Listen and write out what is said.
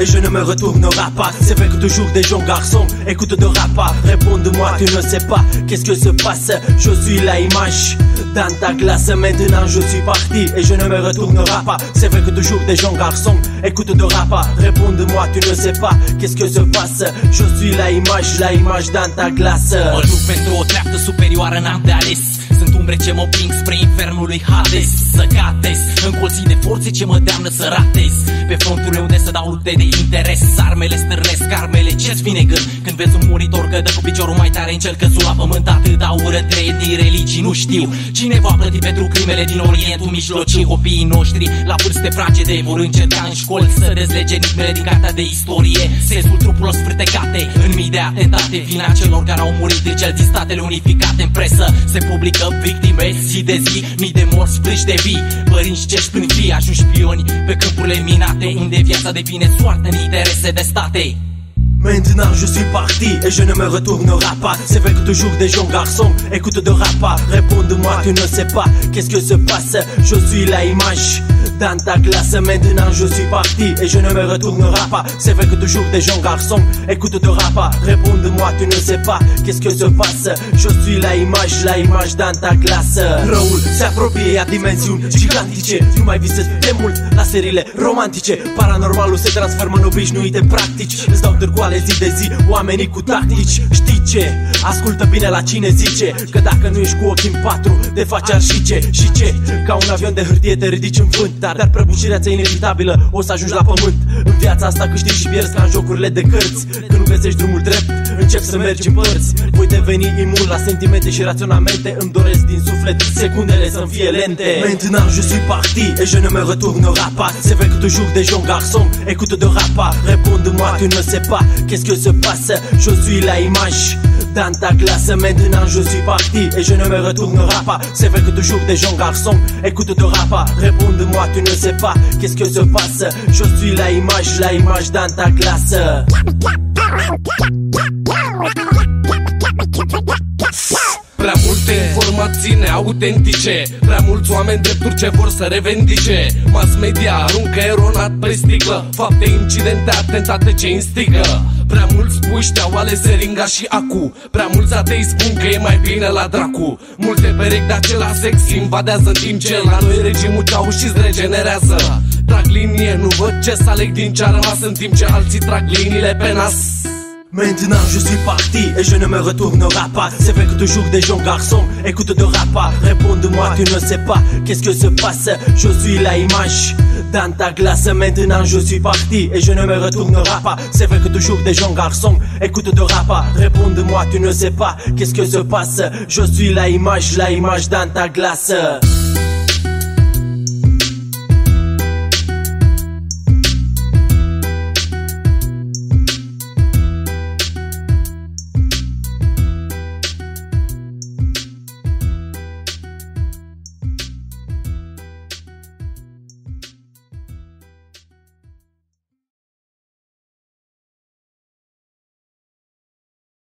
et je ne me retournerai pas. C'est vrai que toujours des gens garçons écoutent de rap. Réponds-moi, tu ne sais pas qu'est-ce que se passe. Je suis la image dans ta glace. Maintenant je suis parti et je ne me retournerai pas. C'est vrai que toujours des gens garçons écoutent de rap. Réponds-moi, tu ne sais pas qu'est-ce que se passe. Je suis la image, la image dans ta glace. O treaptă superioară, n-am Sunt umbre ce mă ping spre infernul lui Hades. Să catez, încolțit de forțe ce mă deamnă să ratez. Pe fronturile unde să dau lupte de interes. Armele stârnesc, armele ce-ți vine gând Când vezi un muritor că dă cu piciorul mai tare în cel căzut la pământ Atât ură trei din religii, nu știu. Cine va plăti pentru crimele din Orientul Mijlociu? Copiii noștri la vârste fragede vor încerca în școli Să dezlege enigmele din cartea de istorie. Sensul trupurilor sfârtecate în mii de atentate Vina celor care au murit de cel din statele unificate. În presă se publică victime zi de zi Mii de morți splâși de vii. Părinți ce își plâng fii ajungi șpioni Pe câmpurile minate Unde viața devine soartă în interese de state Maintenant je suis parti et je ne me retournerai pas. C'est vrai que toujours des gens garçons écoutent de rap Réponds-moi tu ne sais pas qu'est-ce que se passe. Je suis la image dans ta classe. Maintenant je suis parti et je ne me retournerai pas. C'est vrai que toujours des gens garçons écoutent de rap Réponds-moi tu ne sais pas qu'est-ce que se passe. Je suis la image, la image dans ta classe. Răul se apropie a dimensiuni gigantice Nu mai visez de mult la seriile romantice Paranormalul se transformă în obișnuite practici Îți dau târgoale zi de zi Oamenii cu tactici. Știi ce? Ascultă bine la cine zice Că dacă nu ești cu ochii în patru Te faci arșice Și ce? Ca un avion de hârtie te ridici în vânt Dar, dar prăbușirea ți inevitabilă O să ajungi la pământ. În viața asta câștigi și pierzi ca în jocurile de cărți. Când nu găsești drumul drept Începi să mergi în părți. Voi deveni imun la sentimente și raționamente Îmi doresc din suflet secundele să-mi fie lente. Maintenant je suis parti et je ne me retournerai pas C'est vrai que toujours des gens garçons écoutent de rap Réponds-moi tu ne sais pas Qu'est-ce que se passe. Je suis la image dans ta classe Maintenant je suis parti et je ne me retournerai pas. C'est vrai que toujours des gens garçons écoutent de rap. Réponds-moi tu ne sais pas Qu'est-ce que se passe. Je suis la image, la image dans ta classe informații neautentice Prea mulți oameni drepturi ce vor să revendice. Mass media aruncă eronat pe sticlă. Fapte, incidente, atentate ce instigă. Prea mulți puști au ales seringa și acu. Prea mulți atei spun că e mai bine la dracu. Multe perechi de acela sex invadează în timp ce la noi regimul ceau și regenerează. Trag linie, nu văd ce să aleg din ce a rămas În timp ce alții trag liniile pe nas Maintenant je suis parti et je ne me retournerai pas. C'est vrai que toujours des gens garçons écoutent de rap Réponds-moi tu ne sais pas qu'est-ce que se passe. Je suis la image dans ta glace. Maintenant je suis parti et je ne me retournerai pas. C'est vrai que toujours des gens garçons écoutent de rap Réponds-moi tu ne sais pas qu'est-ce que se passe. Je suis la image, la image dans ta glace